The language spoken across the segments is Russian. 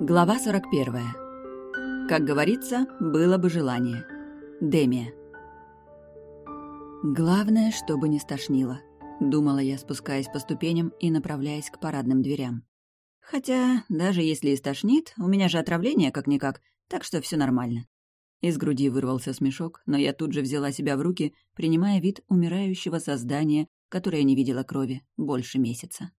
Глава 41. Как говорится, было бы желание. Демия. «Главное, чтобы не стошнило», — думала я, спускаясь по ступеням и направляясь к парадным дверям. «Хотя, даже если и стошнит, у меня же отравление как-никак, так что все нормально». Из груди вырвался смешок, но я тут же взяла себя в руки, принимая вид умирающего создания, которое не видело крови больше месяца.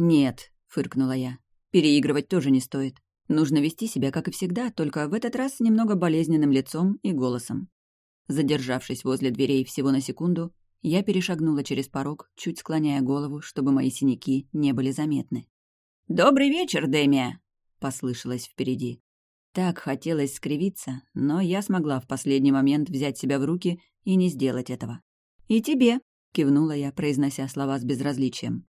«Нет», — фыркнула я, — «переигрывать тоже не стоит. Нужно вести себя, как и всегда, только в этот раз немного болезненным лицом и голосом. Задержавшись возле дверей всего на секунду, я перешагнула через порог, чуть склоняя голову, чтобы мои синяки не были заметны. «Добрый вечер, Демия!» — послышалось впереди. Так хотелось скривиться, но я смогла в последний момент взять себя в руки и не сделать этого. «И тебе!» — кивнула я, произнося слова с безразличием.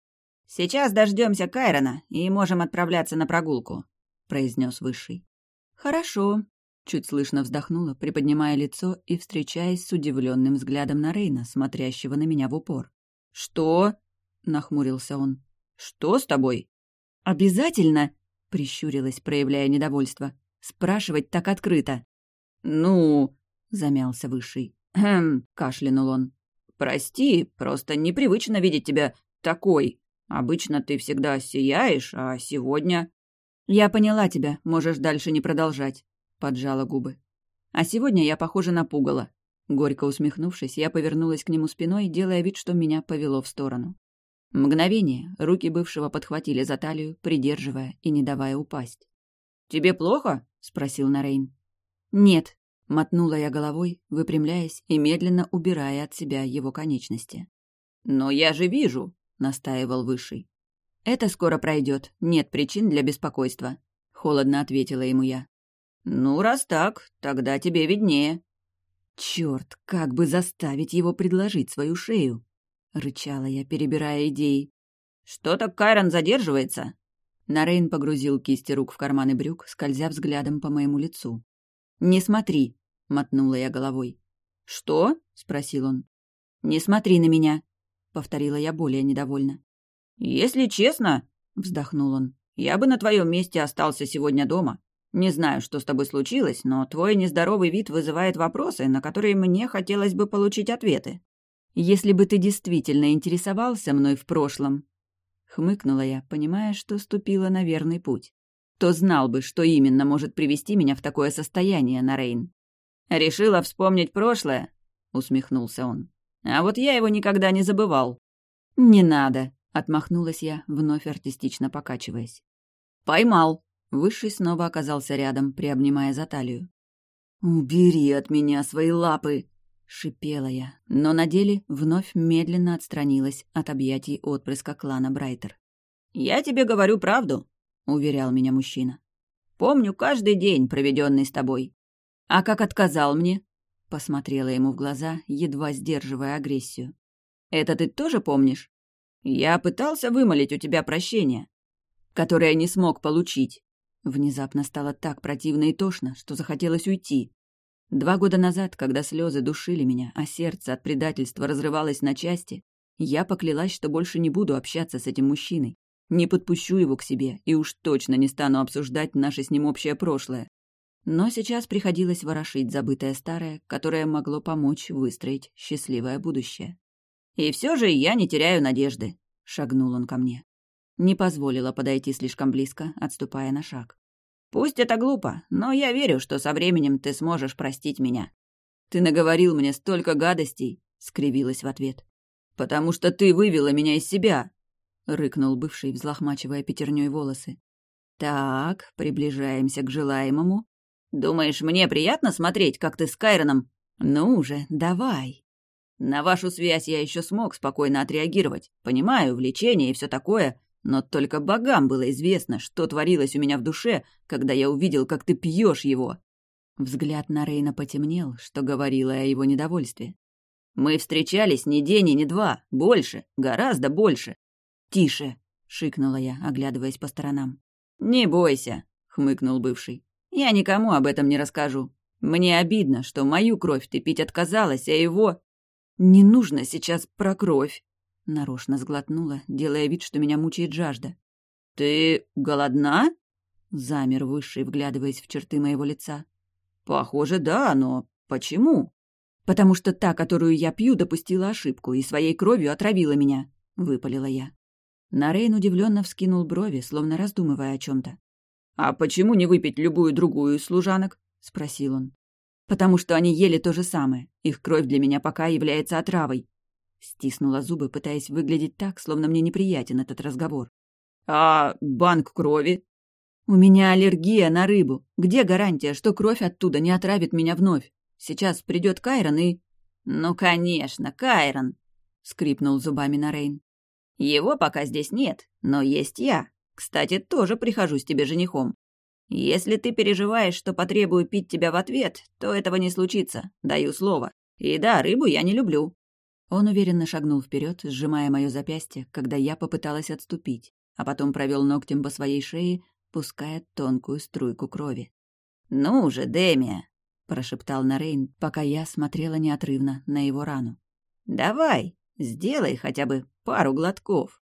«Сейчас дождемся Кайрона и можем отправляться на прогулку», — произнес Высший. «Хорошо», — чуть слышно вздохнула, приподнимая лицо и встречаясь с удивленным взглядом на Рейна, смотрящего на меня в упор. «Что?» — нахмурился он. «Что с тобой?» «Обязательно?» — прищурилась, проявляя недовольство. «Спрашивать так открыто». «Ну...» — замялся Высший. «Хм...» — кашлянул он. «Прости, просто непривычно видеть тебя такой. Обычно ты всегда сияешь, а сегодня...» «Я поняла тебя, можешь дальше не продолжать», — поджала губы. «А сегодня я похожа на пугало». Горько усмехнувшись, я повернулась к нему спиной, делая вид, что меня повело в сторону. Мгновение руки бывшего подхватили за талию, придерживая и не давая упасть. «Тебе плохо?» — спросил Нарейн. «Нет», — мотнула я головой, выпрямляясь и медленно убирая от себя его конечности. «Но я же вижу», — настаивал Высший. «Это скоро пройдет, нет причин для беспокойства», — холодно ответила ему я. «Ну, раз так, тогда тебе виднее». «Чёрт, как бы заставить его предложить свою шею?» — рычала я, перебирая идеи. «Что так Кайрон задерживается?» Нарейн погрузил кисти рук в карманы брюк, скользя взглядом по моему лицу. «Не смотри», — мотнула я головой. «Что?» — спросил он. «Не смотри на меня», — повторила я более недовольно. «Если честно», — вздохнул он, — «я бы на твоем месте остался сегодня дома. Не знаю, что с тобой случилось, но твой нездоровый вид вызывает вопросы, на которые мне хотелось бы получить ответы». «Если бы ты действительно интересовался мной в прошлом», — хмыкнула я, понимая, что ступила на верный путь, то знал бы, что именно может привести меня в такое состояние, Нарейн. «Решила вспомнить прошлое?» — усмехнулся он. «А вот я его никогда не забывал». «Не надо», Отмахнулась я, вновь артистично покачиваясь. «Поймал!» Высший снова оказался рядом, приобнимая за талию. «Убери от меня свои лапы!» — шипела я, но на деле вновь медленно отстранилась от объятий отпрыска клана Брайтер. «Я тебе говорю правду», — уверял меня мужчина. «Помню каждый день, проведенный с тобой. А как отказал мне?» — посмотрела ему в глаза, едва сдерживая агрессию. «Это ты тоже помнишь?» Я пытался вымолить у тебя прощение, которое не смог получить. Внезапно стало так противно и тошно, что захотелось уйти. Два года назад, когда слезы душили меня, а сердце от предательства разрывалось на части, я поклялась, что больше не буду общаться с этим мужчиной, не подпущу его к себе и уж точно не стану обсуждать наше с ним общее прошлое. Но сейчас приходилось ворошить забытое старое, которое могло помочь выстроить счастливое будущее. «И все же я не теряю надежды», — шагнул он ко мне. Не позволила подойти слишком близко, отступая на шаг. «Пусть это глупо, но я верю, что со временем ты сможешь простить меня». «Ты наговорил мне столько гадостей», — скривилась в ответ. «Потому что ты вывела меня из себя», — рыкнул бывший, взлохмачивая пятерней волосы. «Так, приближаемся к желаемому. Думаешь, мне приятно смотреть, как ты с Кайроном? Ну уже, давай». На вашу связь я еще смог спокойно отреагировать. Понимаю, влечение и все такое, но только богам было известно, что творилось у меня в душе, когда я увидел, как ты пьешь его. Взгляд на Рейна потемнел, что говорило о его недовольстве. Мы встречались не день и не два, больше, гораздо больше. Тише, шикнула я, оглядываясь по сторонам. Не бойся, хмыкнул бывший. Я никому об этом не расскажу. Мне обидно, что мою кровь ты пить отказалась, а его... «Не нужно сейчас про кровь!» Нарочно сглотнула, делая вид, что меня мучает жажда. «Ты голодна?» Замер высший, вглядываясь в черты моего лица. «Похоже, да, но почему?» «Потому что та, которую я пью, допустила ошибку и своей кровью отравила меня», — выпалила я. Нарейн удивленно вскинул брови, словно раздумывая о чем то «А почему не выпить любую другую из служанок?» — спросил он. «Потому что они ели то же самое. Их кровь для меня пока является отравой». Стиснула зубы, пытаясь выглядеть так, словно мне неприятен этот разговор. «А банк крови?» «У меня аллергия на рыбу. Где гарантия, что кровь оттуда не отравит меня вновь? Сейчас придет Кайрон и...» «Ну, конечно, Кайрон!» — скрипнул зубами Нарейн. «Его пока здесь нет, но есть я. Кстати, тоже прихожусь тебе женихом. Если ты переживаешь, что потребую пить тебя в ответ, то этого не случится, даю слово. И да, рыбу я не люблю». Он уверенно шагнул вперед, сжимая мое запястье, когда я попыталась отступить, а потом провел ногтем по своей шее пуская тонкую струйку крови. «Ну же, Демия!» — прошептал Нарейн, пока я смотрела неотрывно на его рану. «Давай, сделай хотя бы пару глотков».